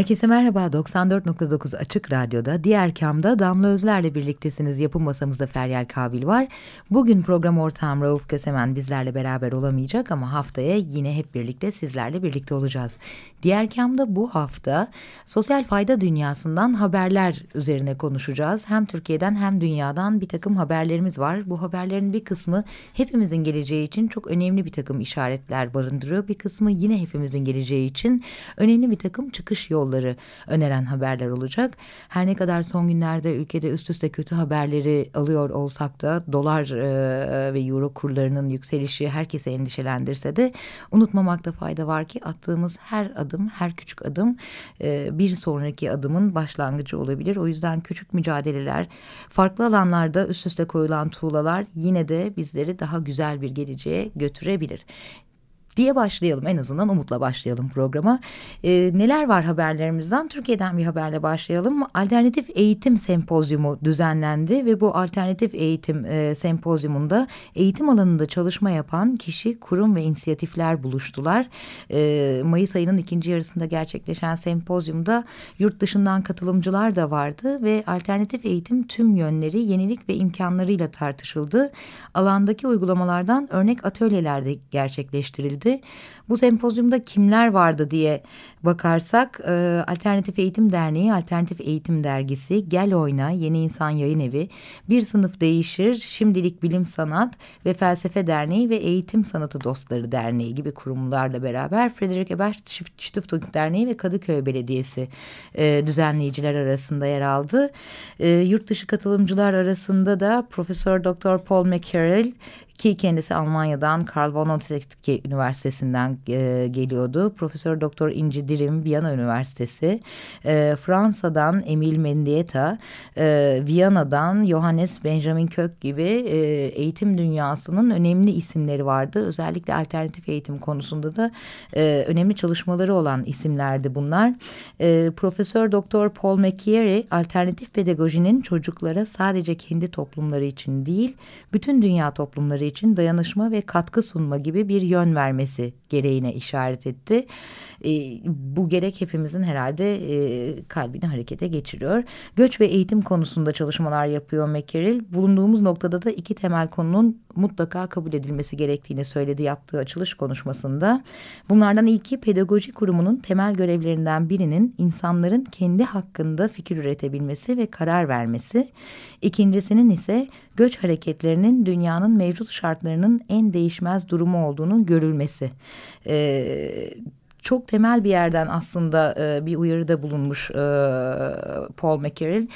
Herkese merhaba 94.9 Açık Radyo'da diğer kamda Damla Özler'le birliktesiniz. Yapım masamızda Feryal Kabil var. Bugün program ortağım Rauf Kösemen bizlerle beraber olamayacak ama haftaya yine hep birlikte sizlerle birlikte olacağız. Diğer kamda bu hafta sosyal fayda dünyasından haberler üzerine konuşacağız. Hem Türkiye'den hem dünyadan bir takım haberlerimiz var. Bu haberlerin bir kısmı hepimizin geleceği için çok önemli bir takım işaretler barındırıyor. Bir kısmı yine hepimizin geleceği için önemli bir takım çıkış yolları öneren haberler olacak. Her ne kadar son günlerde ülkede üst üste kötü haberleri alıyor olsak da dolar e, ve euro kurlarının yükselişi herkese endişelendirse de unutmamakta fayda var ki attığımız her adım, her küçük adım e, bir sonraki adımın başlangıcı olabilir. O yüzden küçük mücadeleler, farklı alanlarda üst üste koyulan tuğlalar yine de bizleri daha güzel bir geleceğe götürebilir diye başlayalım en azından umutla başlayalım programa. E, neler var haberlerimizden? Türkiye'den bir haberle başlayalım. Alternatif Eğitim Sempozyumu düzenlendi ve bu alternatif eğitim e, sempozyumunda eğitim alanında çalışma yapan kişi, kurum ve inisiyatifler buluştular. E, Mayıs ayının ikinci yarısında gerçekleşen sempozyumda yurt dışından katılımcılar da vardı ve alternatif eğitim tüm yönleri, yenilik ve imkanlarıyla tartışıldı. Alandaki uygulamalardan örnek atölyeler de gerçekleştirildi Bu sempozyumda kimler vardı diye bakarsak e, Alternatif Eğitim Derneği, Alternatif Eğitim Dergisi, Gel Oyna, Yeni İnsan Yayın Evi, Bir Sınıf Değişir, Şimdilik Bilim Sanat ve Felsefe Derneği ve Eğitim Sanatı Dostları Derneği gibi kurumlarla beraber Frederick Ebert Stiftung Derneği ve Kadıköy Belediyesi e, düzenleyiciler arasında yer aldı. E, yurt dışı katılımcılar arasında da Profesör Doktor Paul McCarroll, ki kendisi Almanya'dan Karl von Ottesky Üniversitesi'nden e, geliyordu. Profesör Doktor İnci Dirim Viyana Üniversitesi, e, Fransa'dan Emil Mendieta, e, Viyana'dan Johannes Benjamin Kök gibi e, eğitim dünyasının önemli isimleri vardı. Özellikle alternatif eğitim konusunda da e, önemli çalışmaları olan isimlerdi bunlar. E, Profesör Doktor Paul McCary alternatif pedagojinin çocuklara sadece kendi toplumları için değil, bütün dünya toplumları için dayanışma ve katkı sunma gibi bir yön vermesi gereğine işaret etti. E, bu gerek hepimizin herhalde e, kalbini harekete geçiriyor. Göç ve eğitim konusunda çalışmalar yapıyor Mekkeril. Bulunduğumuz noktada da iki temel konunun mutlaka kabul edilmesi gerektiğini söyledi yaptığı açılış konuşmasında. Bunlardan ilki pedagoji kurumunun temel görevlerinden birinin insanların kendi hakkında fikir üretebilmesi ve karar vermesi. İkincisinin ise göç hareketlerinin dünyanın mevcut şartlarının en değişmez durumu olduğunu görülmesi. Ee, çok temel bir yerden aslında e, bir uyarıda bulunmuş e, Paul McCarroll.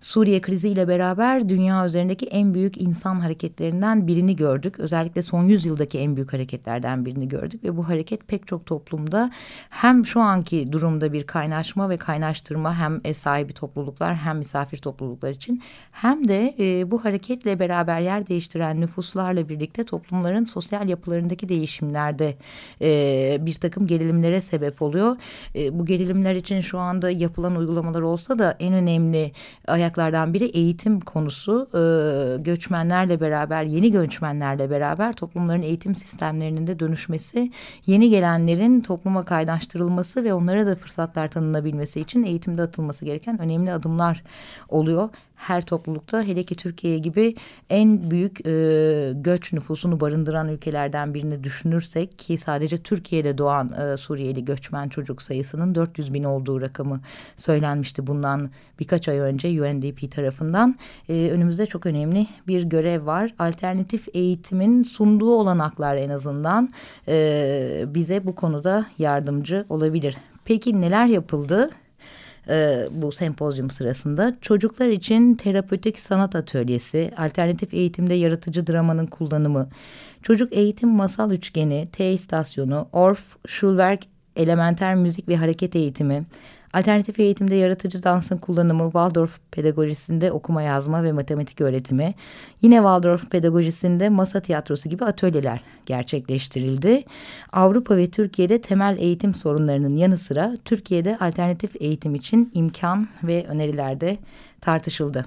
Suriye kriziyle beraber dünya üzerindeki en büyük insan hareketlerinden birini gördük. Özellikle son yüzyıldaki en büyük hareketlerden birini gördük ve bu hareket pek çok toplumda hem şu anki durumda bir kaynaşma ve kaynaştırma hem ev sahibi topluluklar hem misafir topluluklar için hem de e, bu hareketle beraber yer değiştiren nüfuslarla birlikte toplumların sosyal yapılarındaki değişimlerde e, bir takım gerilimlere sebep oluyor. E, bu gerilimler için şu anda yapılan uygulamalar olsa da en önemli ayak kaynaklardan biri eğitim konusu. E, göçmenlerle beraber, yeni göçmenlerle beraber toplumların eğitim sistemlerinin de dönüşmesi, yeni gelenlerin topluma kaynaştırılması ve onlara da fırsatlar tanınabilmesi için eğitimde atılması gereken önemli adımlar oluyor her toplulukta hele ki Türkiye gibi en büyük e, göç nüfusunu barındıran ülkelerden birini düşünürsek ki sadece Türkiye'de doğan e, Suriyeli göçmen çocuk sayısının 400 bin olduğu rakamı söylenmişti bundan birkaç ay önce UNDP tarafından. E, önümüzde çok önemli bir görev var. Alternatif eğitimin sunduğu olanaklar en azından e, bize bu konuda yardımcı olabilir. Peki neler yapıldı? E, bu sempozyum sırasında. Çocuklar için terapötik sanat atölyesi, alternatif eğitimde yaratıcı dramanın kullanımı, çocuk eğitim masal üçgeni, T istasyonu, Orf, Schulwerk elementer müzik ve hareket eğitimi, Alternatif eğitimde yaratıcı dansın kullanımı, Waldorf pedagojisinde okuma yazma ve matematik öğretimi, yine Waldorf pedagojisinde masa tiyatrosu gibi atölyeler gerçekleştirildi. Avrupa ve Türkiye'de temel eğitim sorunlarının yanı sıra Türkiye'de alternatif eğitim için imkan ve öneriler de tartışıldı.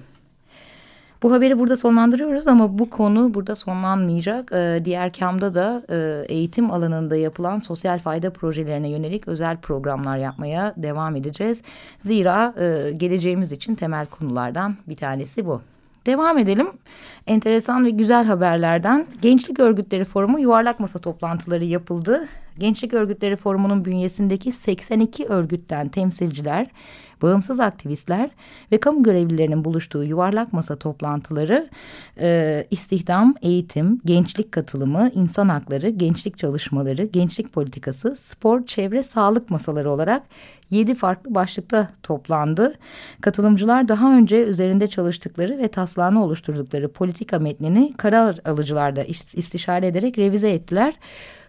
Bu haberi burada sonlandırıyoruz ama bu konu burada sonlanmayacak. Ee, diğer kamda da e, eğitim alanında yapılan sosyal fayda projelerine yönelik özel programlar yapmaya devam edeceğiz. Zira e, geleceğimiz için temel konulardan bir tanesi bu. Devam edelim. Enteresan ve güzel haberlerden Gençlik Örgütleri Forumu yuvarlak masa toplantıları yapıldı. Gençlik Örgütleri Forumu'nun bünyesindeki 82 örgütten temsilciler bağımsız aktivistler ve kamu görevlilerinin buluştuğu yuvarlak masa toplantıları e, istihdam, eğitim, gençlik katılımı, insan hakları, gençlik çalışmaları, gençlik politikası, spor, çevre, sağlık masaları olarak yedi farklı başlıkta toplandı. Katılımcılar daha önce üzerinde çalıştıkları ve taslağını oluşturdukları politika metnini karar alıcılarla istişare ederek revize ettiler.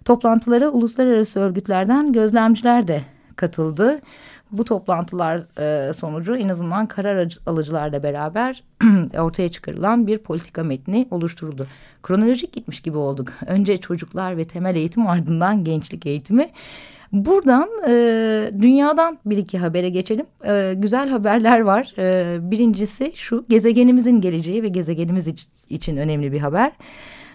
Toplantılara uluslararası örgütlerden gözlemciler de katıldı bu toplantılar e, sonucu en azından karar alıcılarla beraber ortaya çıkarılan bir politika metni oluşturuldu. Kronolojik gitmiş gibi olduk. Önce çocuklar ve temel eğitim ardından gençlik eğitimi. Buradan e, dünyadan bir iki habere geçelim. E, güzel haberler var. E, birincisi şu gezegenimizin geleceği ve gezegenimiz için önemli bir haber.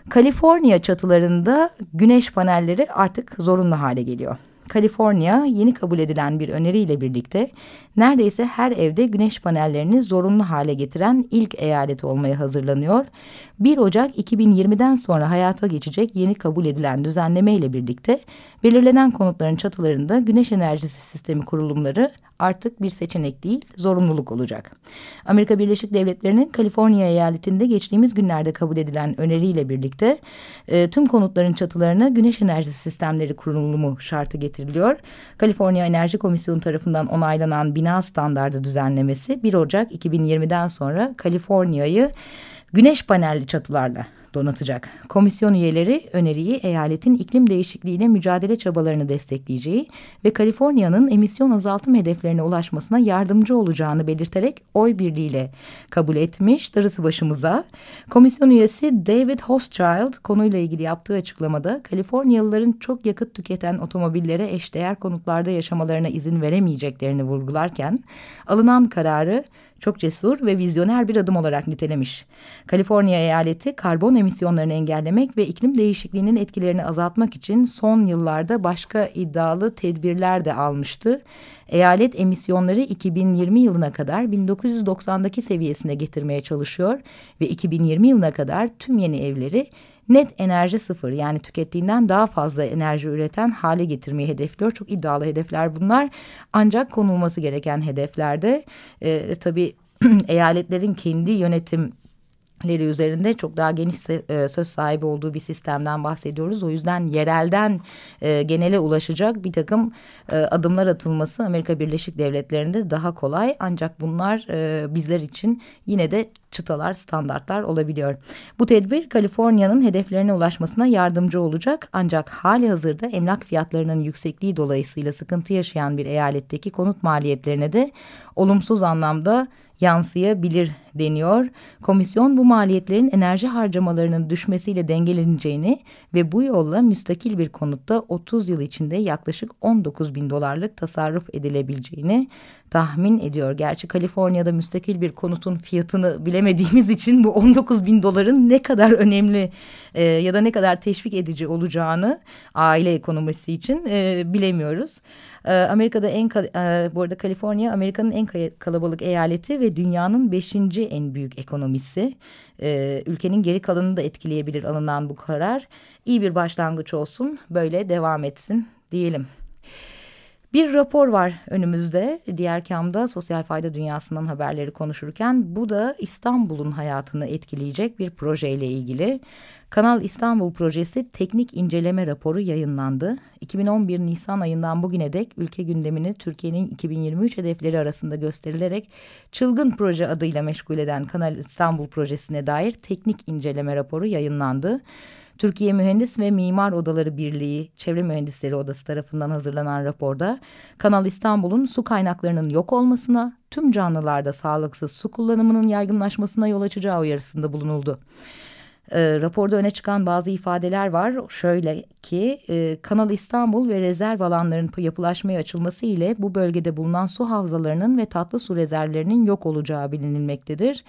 Kaliforniya çatılarında güneş panelleri artık zorunlu hale geliyor. Kaliforniya yeni kabul edilen bir öneriyle birlikte neredeyse her evde güneş panellerini zorunlu hale getiren ilk eyalet olmaya hazırlanıyor. 1 Ocak 2020'den sonra hayata geçecek yeni kabul edilen düzenleme ile birlikte belirlenen konutların çatılarında güneş enerjisi sistemi kurulumları artık bir seçenek değil, zorunluluk olacak. Amerika Birleşik Devletleri'nin Kaliforniya eyaletinde geçtiğimiz günlerde kabul edilen öneriyle birlikte e, tüm konutların çatılarına güneş enerjisi sistemleri kurulumu şartı getiriliyor. Kaliforniya Enerji Komisyonu tarafından onaylanan bina standardı düzenlemesi 1 Ocak 2020'den sonra Kaliforniya'yı güneş panelli çatılarla donatacak. Komisyon üyeleri öneriyi eyaletin iklim değişikliğiyle mücadele çabalarını destekleyeceği ve Kaliforniya'nın emisyon azaltım hedeflerine ulaşmasına yardımcı olacağını belirterek oy birliğiyle kabul etmiş. Darısı başımıza. Komisyon üyesi David Hochschild konuyla ilgili yaptığı açıklamada Kaliforniyalıların çok yakıt tüketen otomobillere eşdeğer konutlarda yaşamalarına izin veremeyeceklerini vurgularken alınan kararı çok cesur ve vizyoner bir adım olarak nitelemiş. Kaliforniya eyaleti karbon emisyonlarını engellemek ve iklim değişikliğinin etkilerini azaltmak için son yıllarda başka iddialı tedbirler de almıştı. Eyalet emisyonları 2020 yılına kadar 1990'daki seviyesine getirmeye çalışıyor ve 2020 yılına kadar tüm yeni evleri net enerji sıfır yani tükettiğinden daha fazla enerji üreten hale getirmeyi hedefliyor. Çok iddialı hedefler bunlar ancak konulması gereken hedeflerde e, tabii eyaletlerin kendi yönetim leri üzerinde çok daha geniş e, söz sahibi olduğu bir sistemden bahsediyoruz. O yüzden yerelden e, genele ulaşacak bir takım e, adımlar atılması Amerika Birleşik Devletleri'nde daha kolay. Ancak bunlar e, bizler için yine de çıtalar, standartlar olabiliyor. Bu tedbir Kaliforniya'nın hedeflerine ulaşmasına yardımcı olacak. Ancak hali hazırda emlak fiyatlarının yüksekliği dolayısıyla sıkıntı yaşayan bir eyaletteki konut maliyetlerine de olumsuz anlamda yansıyabilir deniyor. Komisyon bu maliyetlerin enerji harcamalarının düşmesiyle dengeleneceğini ve bu yolla müstakil bir konutta 30 yıl içinde yaklaşık 19 bin dolarlık tasarruf edilebileceğini tahmin ediyor. Gerçi Kaliforniya'da müstakil bir konutun fiyatını bilemediğimiz için bu 19 bin doların ne kadar önemli e, ya da ne kadar teşvik edici olacağını aile ekonomisi için e, bilemiyoruz. E, Amerika'da en e, bu arada Kaliforniya Amerika'nın en kalabalık eyaleti ve dünyanın beşinci en büyük ekonomisi. E, ülkenin geri kalanını da etkileyebilir alınan bu karar. İyi bir başlangıç olsun böyle devam etsin diyelim. Bir rapor var önümüzde diğer kamda sosyal fayda dünyasından haberleri konuşurken bu da İstanbul'un hayatını etkileyecek bir projeyle ilgili. Kanal İstanbul projesi teknik inceleme raporu yayınlandı. 2011 Nisan ayından bugüne dek ülke gündemini Türkiye'nin 2023 hedefleri arasında gösterilerek Çılgın Proje adıyla meşgul eden Kanal İstanbul projesine dair teknik inceleme raporu yayınlandı. Türkiye Mühendis ve Mimar Odaları Birliği Çevre Mühendisleri Odası tarafından hazırlanan raporda Kanal İstanbul'un su kaynaklarının yok olmasına, tüm canlılarda sağlıksız su kullanımının yaygınlaşmasına yol açacağı uyarısında bulunuldu. E, raporda öne çıkan bazı ifadeler var. Şöyle ki e, Kanal İstanbul ve rezerv alanların yapılaşmaya açılması ile bu bölgede bulunan su havzalarının ve tatlı su rezervlerinin yok olacağı bilinilmektedir.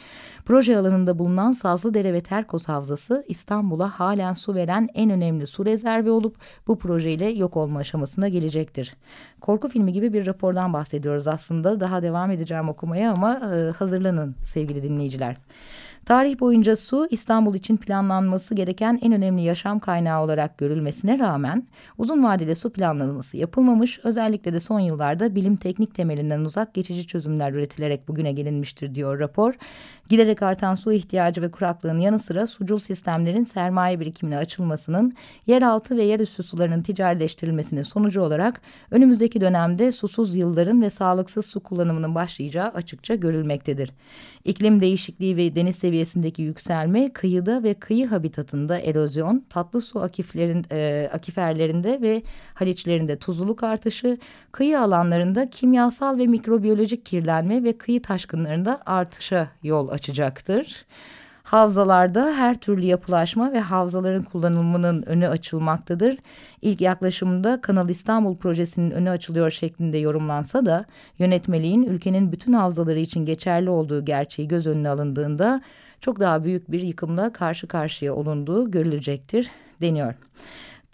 Proje alanında bulunan Sazlıdere ve Terkos Havzası İstanbul'a halen su veren en önemli su rezervi olup bu projeyle yok olma aşamasına gelecektir. Korku filmi gibi bir rapordan bahsediyoruz aslında. Daha devam edeceğim okumaya ama e, hazırlanın sevgili dinleyiciler. Tarih boyunca su İstanbul için planlanması gereken en önemli yaşam kaynağı olarak görülmesine rağmen uzun vadeli su planlaması yapılmamış. Özellikle de son yıllarda bilim teknik temelinden uzak geçici çözümler üretilerek bugüne gelinmiştir diyor rapor. Giderek artan su ihtiyacı ve kuraklığın yanı sıra sucul sistemlerin sermaye birikimine açılmasının yeraltı ve yerüstü sularının ticarileştirilmesinin sonucu olarak önümüzdeki dönemde susuz yılların ve sağlıksız su kullanımının başlayacağı açıkça görülmektedir. İklim değişikliği ve deniz seviyesindeki yükselme, kıyıda ve kıyı habitatında erozyon, tatlı su akiflerin, e, akiferlerinde ve haliçlerinde tuzluluk artışı, kıyı alanlarında kimyasal ve mikrobiyolojik kirlenme ve kıyı taşkınlarında artışa yol açacaktır. Havzalarda her türlü yapılaşma ve havzaların kullanımının önü açılmaktadır. İlk yaklaşımda Kanal İstanbul projesinin önü açılıyor şeklinde yorumlansa da yönetmeliğin ülkenin bütün havzaları için geçerli olduğu gerçeği göz önüne alındığında çok daha büyük bir yıkımla karşı karşıya olunduğu görülecektir deniyor.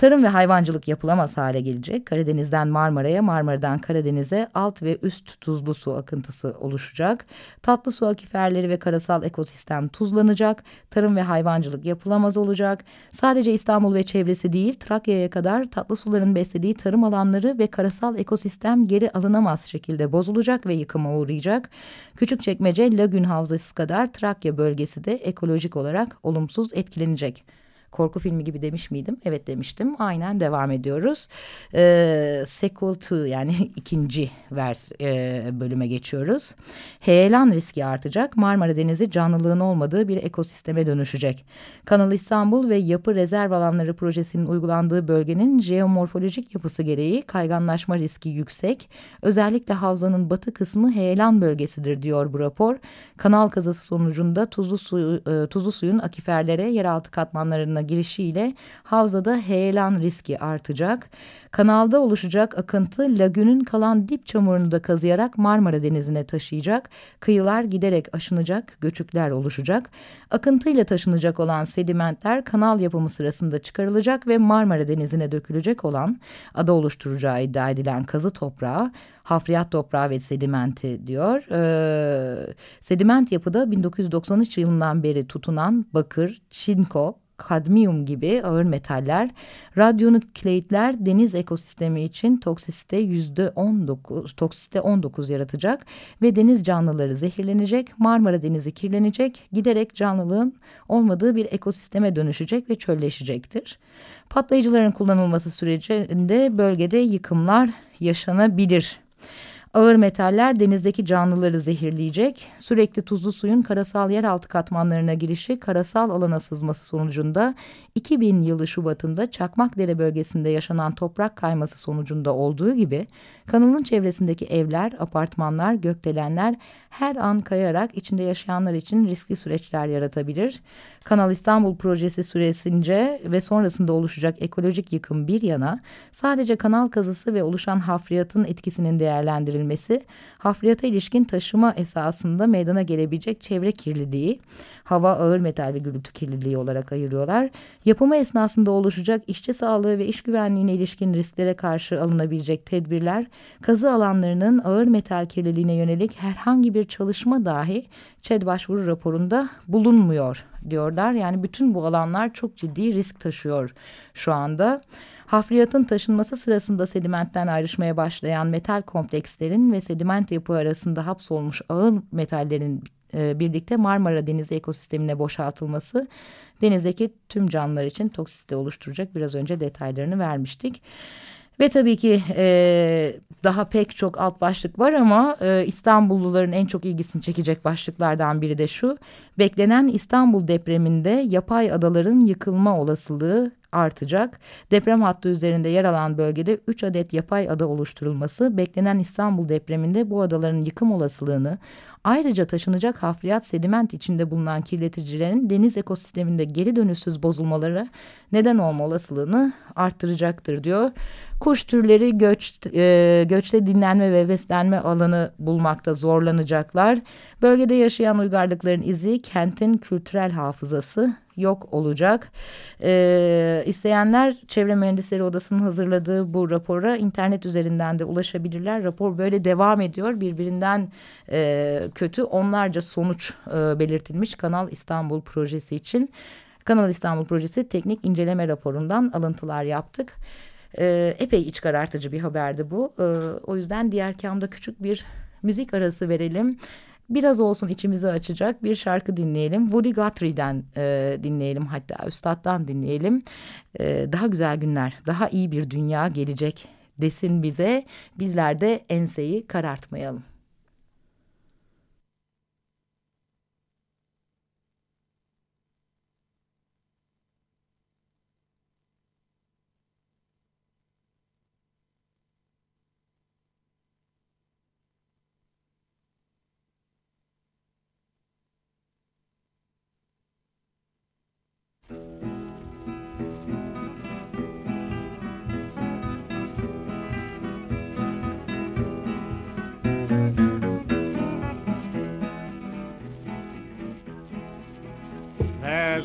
Tarım ve hayvancılık yapılamaz hale gelecek. Karadeniz'den Marmara'ya, Marmara'dan Karadeniz'e alt ve üst tuzlu su akıntısı oluşacak. Tatlı su akiferleri ve karasal ekosistem tuzlanacak. Tarım ve hayvancılık yapılamaz olacak. Sadece İstanbul ve çevresi değil, Trakya'ya kadar tatlı suların beslediği tarım alanları ve karasal ekosistem geri alınamaz şekilde bozulacak ve yıkıma uğrayacak. Küçükçekmece Lagün Havzası kadar Trakya bölgesi de ekolojik olarak olumsuz etkilenecek korku filmi gibi demiş miydim? Evet demiştim. Aynen devam ediyoruz. E, sequel 2 yani ikinci vers e, bölüme geçiyoruz. Heyelan riski artacak. Marmara Denizi canlılığın olmadığı bir ekosisteme dönüşecek. Kanal İstanbul ve Yapı Rezerv Alanları projesinin uygulandığı bölgenin jeomorfolojik yapısı gereği kayganlaşma riski yüksek. Özellikle havzanın batı kısmı heyelan bölgesidir diyor bu rapor. Kanal kazası sonucunda tuzlu, su, e, tuzlu suyun akiferlere, yeraltı katmanlarına girişiyle havzada heyelan riski artacak. Kanalda oluşacak akıntı lagünün kalan dip çamurunu da kazıyarak Marmara Denizi'ne taşıyacak. Kıyılar giderek aşınacak, göçükler oluşacak. Akıntıyla taşınacak olan sedimentler kanal yapımı sırasında çıkarılacak ve Marmara Denizi'ne dökülecek olan ada oluşturacağı iddia edilen kazı toprağı hafriyat toprağı ve sedimenti diyor. Ee, sediment yapıda 1993 yılından beri tutunan bakır, çinko, kadmiyum gibi ağır metaller, radyonükleitler deniz ekosistemi için toksisite yüzde 19, toksisite 19 yaratacak ve deniz canlıları zehirlenecek, Marmara Denizi kirlenecek, giderek canlılığın olmadığı bir ekosisteme dönüşecek ve çölleşecektir. Patlayıcıların kullanılması sürecinde bölgede yıkımlar yaşanabilir. Ağır metaller denizdeki canlıları zehirleyecek. Sürekli tuzlu suyun karasal yeraltı katmanlarına girişi karasal alana sızması sonucunda 2000 yılı Şubat'ında Çakmakdere bölgesinde yaşanan toprak kayması sonucunda olduğu gibi kanalın çevresindeki evler, apartmanlar, gökdelenler her an kayarak içinde yaşayanlar için riskli süreçler yaratabilir. Kanal İstanbul projesi süresince ve sonrasında oluşacak ekolojik yıkım bir yana sadece kanal kazısı ve oluşan hafriyatın etkisinin değerlendirilmesi, hafriyata ilişkin taşıma esasında meydana gelebilecek çevre kirliliği, hava ağır metal ve gürültü kirliliği olarak ayırıyorlar. Yapımı esnasında oluşacak işçi sağlığı ve iş güvenliğine ilişkin risklere karşı alınabilecek tedbirler, kazı alanlarının ağır metal kirliliğine yönelik herhangi bir çalışma dahi ÇED başvuru raporunda bulunmuyor diyorlar. Yani bütün bu alanlar çok ciddi risk taşıyor şu anda. Hafriyatın taşınması sırasında sedimentten ayrışmaya başlayan metal komplekslerin ve sediment yapı arasında hapsolmuş ağır metallerin e, birlikte Marmara Denizi ekosistemine boşaltılması denizdeki tüm canlılar için toksisite oluşturacak. Biraz önce detaylarını vermiştik. Ve tabii ki e, daha pek çok alt başlık var ama e, İstanbulluların en çok ilgisini çekecek başlıklardan biri de şu. Beklenen İstanbul depreminde yapay adaların yıkılma olasılığı artacak. Deprem hattı üzerinde yer alan bölgede 3 adet yapay ada oluşturulması beklenen İstanbul depreminde bu adaların yıkım olasılığını ayrıca taşınacak hafriyat sediment içinde bulunan kirleticilerin deniz ekosisteminde geri dönüşsüz bozulmaları neden olma olasılığını arttıracaktır diyor. Kuş türleri göç, e, göçte dinlenme ve beslenme alanı bulmakta zorlanacaklar. Bölgede yaşayan uygarlıkların izi kentin kültürel hafızası yok olacak. Ee, isteyenler Çevre Mühendisleri Odası'nın hazırladığı bu rapora internet üzerinden de ulaşabilirler. Rapor böyle devam ediyor. Birbirinden e, kötü onlarca sonuç e, belirtilmiş Kanal İstanbul projesi için. Kanal İstanbul projesi teknik inceleme raporundan alıntılar yaptık. E, epey iç karartıcı bir haberdi bu. E, o yüzden diğer kamda küçük bir müzik arası verelim biraz olsun içimizi açacak bir şarkı dinleyelim. Woody Guthrie'den e, dinleyelim hatta Üstad'dan dinleyelim. E, daha güzel günler, daha iyi bir dünya gelecek desin bize. Bizler de enseyi karartmayalım.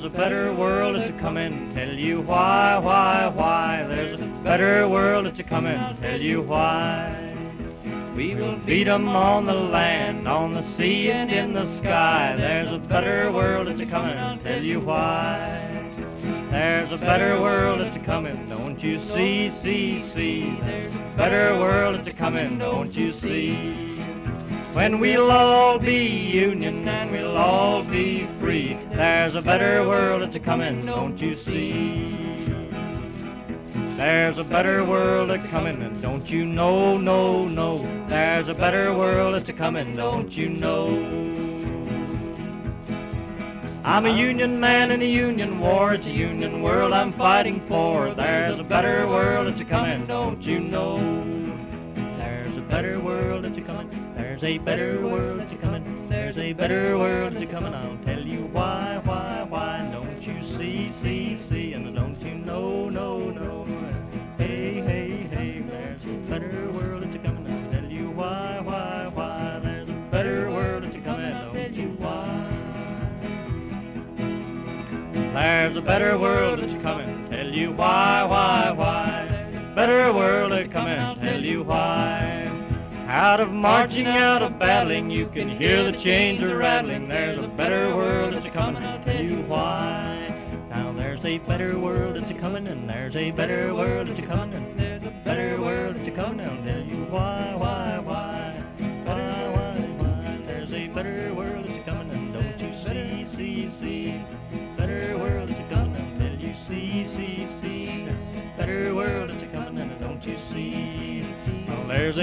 A better world that's a comin', tell you why, why, why. There's a better world that's a comin', tell you why. We will beat 'em on the land, on the sea, and in the sky. There's a better world that's a comin', tell you why. There's a better world that's a comin', don't you see, see, see. There's a better world that's a comin', don't you see. When we'll all be union and we'll all be free, there's a better world that's a comin', don't you see? There's a better world a comin', and don't you know, no, no. There's a better world that's a comin', don't you know? I'm a union man in a union war, it's a union world I'm fighting for. There's a better world that's a comin', don't you know? There's a better world that's a-comin', there's a better world that's a-comin', I'll tell you why, why, why, don't you see, see, see, and don't you know, no, no, hey, hey, hey, there's a better world that's a-comin', I'll tell you why, why, why, there's a better world that's a-comin', I'll tell you why. There's a better world that's a-comin', tell you why, why, why, better world a-comin', tell you why. Out of marching, out of battling, you can hear the chains are rattling. There's a better world that's coming, I'll tell you why. Now there's a better world that's coming, and there's a better world that's coming, and there's a better world that's coming, I'll tell you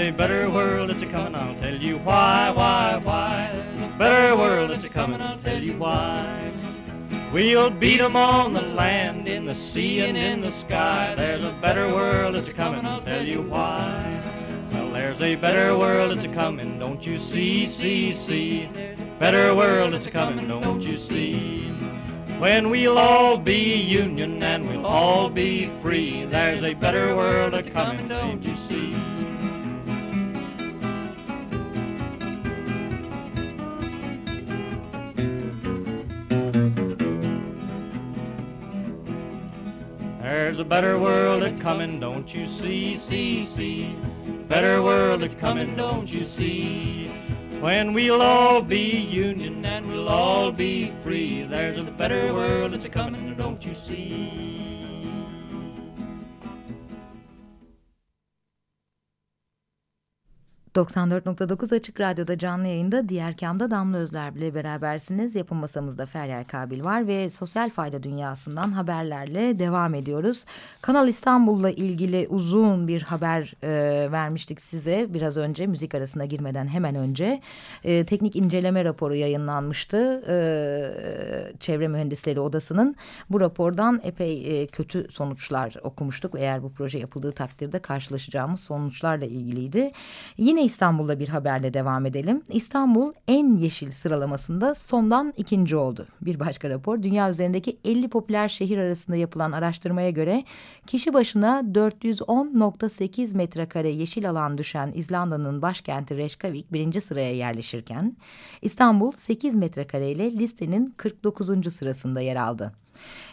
a better world that's a comin', I'll tell you why, why, why. A better world that's a comin', I'll tell you why. We'll beat 'em on the land, in the sea, and in the sky. There's a better world that's a comin', I'll tell you why. Well, there's a better world that's a comin', don't you see, see, see. Better world that's a comin', don't you see. When we'll all be union and we'll all be free, there's a better world a comin', don't you see. There's a better world a comin', don't you see, see, see? Better world a comin', don't you see? When we'll all be union and we'll all be free, there's a better world that's a coming, don't you see? 94.9 Açık Radyo'da canlı yayında diğer kamda Damla Özler ile berabersiniz. Yapım masamızda Feryal Kabil var ve sosyal fayda dünyasından haberlerle devam ediyoruz. Kanal İstanbul'la ilgili uzun bir haber e, vermiştik size biraz önce müzik arasına girmeden hemen önce. E, teknik inceleme raporu yayınlanmıştı e, Çevre Mühendisleri Odası'nın. Bu rapordan epey e, kötü sonuçlar okumuştuk. Eğer bu proje yapıldığı takdirde karşılaşacağımız sonuçlarla ilgiliydi. Yine İstanbul'da bir haberle devam edelim. İstanbul en yeşil sıralamasında sondan ikinci oldu. Bir başka rapor dünya üzerindeki 50 popüler şehir arasında yapılan araştırmaya göre kişi başına 410.8 metrekare yeşil alan düşen İzlanda'nın başkenti Reykjavik birinci sıraya yerleşirken İstanbul 8 metrekare ile listenin 49. sırasında yer aldı.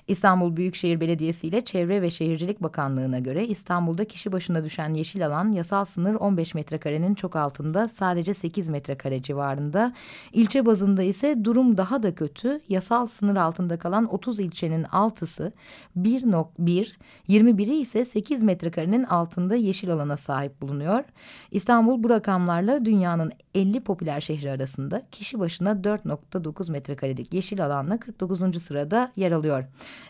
İstanbul Büyükşehir Belediyesi ile Çevre ve Şehircilik Bakanlığı'na göre İstanbul'da kişi başına düşen yeşil alan yasal sınır 15 metrekarenin çok altında sadece 8 metrekare civarında. İlçe bazında ise durum daha da kötü. Yasal sınır altında kalan 30 ilçenin 6'sı 1.1, 21'i ise 8 metrekarenin altında yeşil alana sahip bulunuyor. İstanbul bu rakamlarla dünyanın 50 popüler şehri arasında kişi başına 4.9 metrekarelik yeşil alanla 49. sırada yer alıyor.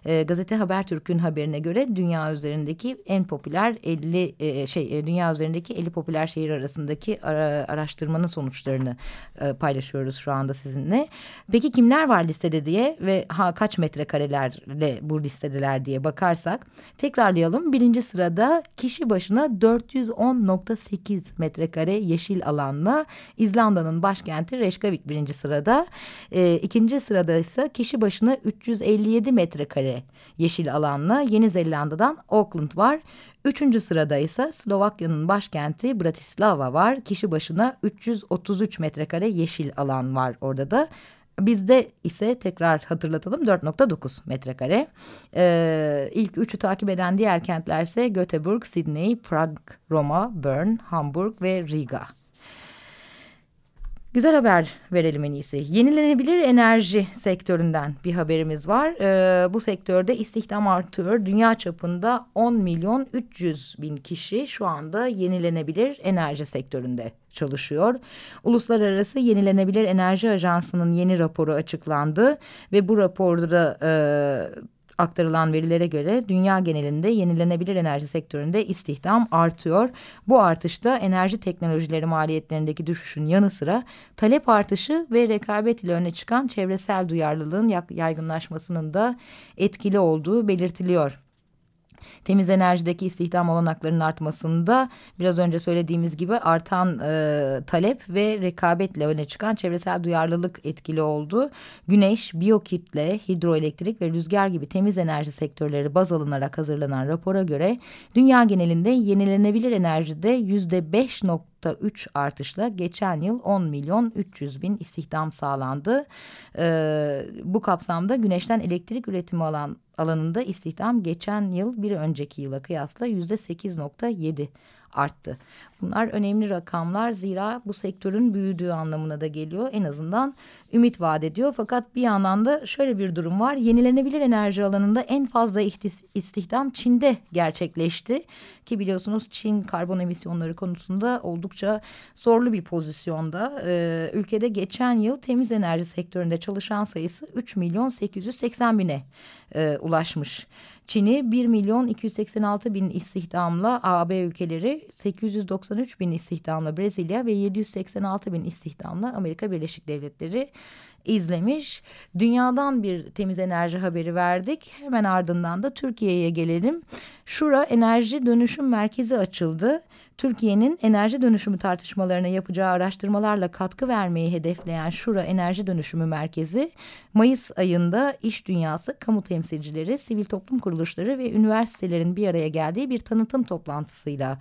E, gazete Habertürk'ün haberine göre dünya üzerindeki en popüler 50 e, şey e, dünya üzerindeki 50 popüler şehir arasındaki ara, araştırmanın sonuçlarını e, paylaşıyoruz şu anda sizinle. Peki kimler var listede diye ve ha kaç metrekarelerle bu listedeler diye bakarsak tekrarlayalım. Birinci sırada kişi başına 410.8 metrekare yeşil alanla İzlanda'nın başkenti Reykjavik birinci sırada. E, ikinci sırada ise kişi başına 357 metrekare yeşil alanla Yeni Zelanda'dan Auckland var. Üçüncü sırada ise Slovakya'nın başkenti Bratislava var. Kişi başına 333 metrekare yeşil alan var orada da. Bizde ise tekrar hatırlatalım 4.9 metrekare. Ee, ilk üçü takip eden diğer kentler ise Göteborg, Sydney, Prag, Roma, Bern, Hamburg ve Riga. Güzel haber verelim en iyisi. Yenilenebilir enerji sektöründen bir haberimiz var. Ee, bu sektörde istihdam artıyor. Dünya çapında 10 milyon 300 bin kişi şu anda yenilenebilir enerji sektöründe çalışıyor. Uluslararası Yenilenebilir Enerji Ajansı'nın yeni raporu açıklandı ve bu raporda e, aktarılan verilere göre dünya genelinde yenilenebilir enerji sektöründe istihdam artıyor. Bu artışta enerji teknolojileri maliyetlerindeki düşüşün yanı sıra talep artışı ve rekabet ile öne çıkan çevresel duyarlılığın yaygınlaşmasının da etkili olduğu belirtiliyor. Temiz enerjideki istihdam olanaklarının artmasında biraz önce söylediğimiz gibi artan e, talep ve rekabetle öne çıkan çevresel duyarlılık etkili oldu. Güneş, biyokitle, hidroelektrik ve rüzgar gibi temiz enerji sektörleri baz alınarak hazırlanan rapora göre dünya genelinde yenilenebilir enerjide yüzde beş nokta %3 artışla geçen yıl 10 milyon 300 bin istihdam sağlandı. Ee, bu kapsamda güneşten elektrik üretimi alan alanında istihdam geçen yıl bir önceki yıla kıyasla yüzde 8.7 arttı. Bunlar önemli rakamlar zira bu sektörün büyüdüğü anlamına da geliyor. En azından ümit vaat ediyor. Fakat bir yandan da şöyle bir durum var. Yenilenebilir enerji alanında en fazla istihdam Çin'de gerçekleşti. Ki biliyorsunuz Çin karbon emisyonları konusunda oldukça zorlu bir pozisyonda. Ee, ülkede geçen yıl temiz enerji sektöründe çalışan sayısı 3 milyon 880 bine e, ulaşmış. Çin'i 1 milyon 286 bin istihdamla AB ülkeleri 893 bin istihdamla Brezilya ve 786 bin istihdamla Amerika Birleşik Devletleri izlemiş. Dünyadan bir temiz enerji haberi verdik. Hemen ardından da Türkiye'ye gelelim. Şura Enerji Dönüşüm Merkezi açıldı. Türkiye'nin enerji dönüşümü tartışmalarına yapacağı araştırmalarla katkı vermeyi hedefleyen Şura Enerji Dönüşümü Merkezi, Mayıs ayında iş dünyası, kamu temsilcileri, sivil toplum kuruluşları ve üniversitelerin bir araya geldiği bir tanıtım toplantısıyla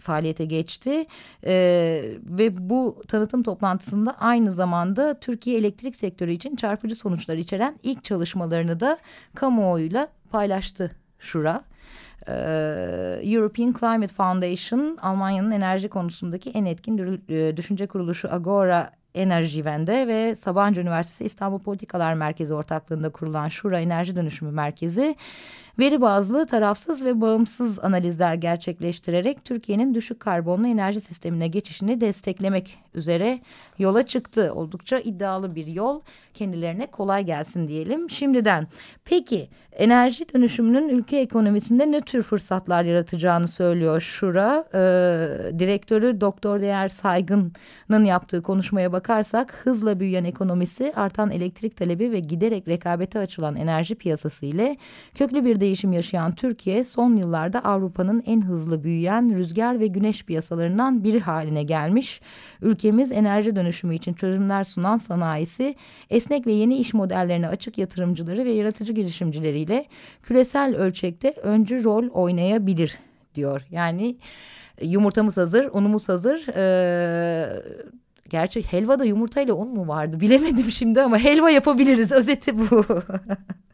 faaliyete geçti. Ee, ve bu tanıtım toplantısında aynı zamanda Türkiye elektrik sektörü için çarpıcı sonuçlar içeren ilk çalışmalarını da kamuoyuyla paylaştı Şura. Ee, European Climate Foundation Almanya'nın enerji konusundaki en etkin e, düşünce kuruluşu Agora Enerjiven'de ve Sabancı Üniversitesi İstanbul Politikalar Merkezi ortaklığında kurulan Şura Enerji Dönüşümü Merkezi veri bazlı, tarafsız ve bağımsız analizler gerçekleştirerek Türkiye'nin düşük karbonlu enerji sistemine geçişini desteklemek üzere yola çıktı. Oldukça iddialı bir yol. Kendilerine kolay gelsin diyelim şimdiden. Peki enerji dönüşümünün ülke ekonomisinde ne tür fırsatlar yaratacağını söylüyor Şura. Ee, direktörü Doktor Değer Saygın'ın yaptığı konuşmaya bakarsak hızla büyüyen ekonomisi, artan elektrik talebi ve giderek rekabete açılan enerji piyasası ile köklü bir değişim yaşayan Türkiye son yıllarda Avrupa'nın en hızlı büyüyen rüzgar ve güneş piyasalarından biri haline gelmiş. Ülkemiz enerji dönüşümü için çözümler sunan sanayisi, esnek ve yeni iş modellerine açık yatırımcıları ve yaratıcı girişimcileriyle küresel ölçekte öncü rol oynayabilir diyor. Yani yumurtamız hazır, unumuz hazır. Ee, gerçi helvada yumurtayla un mu vardı bilemedim şimdi ama helva yapabiliriz. Özeti bu.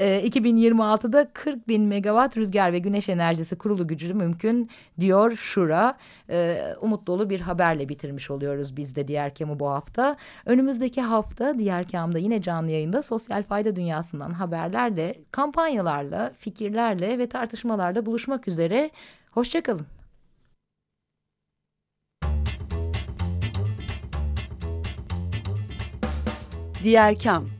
2026'da ee, 40 bin megawatt rüzgar ve güneş enerjisi kurulu gücü mümkün diyor Şura. Ee, umut dolu bir haberle bitirmiş oluyoruz biz de Diğer Kam'ı bu hafta. Önümüzdeki hafta Diğer Kam'da yine canlı yayında sosyal fayda dünyasından haberlerle, kampanyalarla, fikirlerle ve tartışmalarda buluşmak üzere. Hoşçakalın. Diğer Kam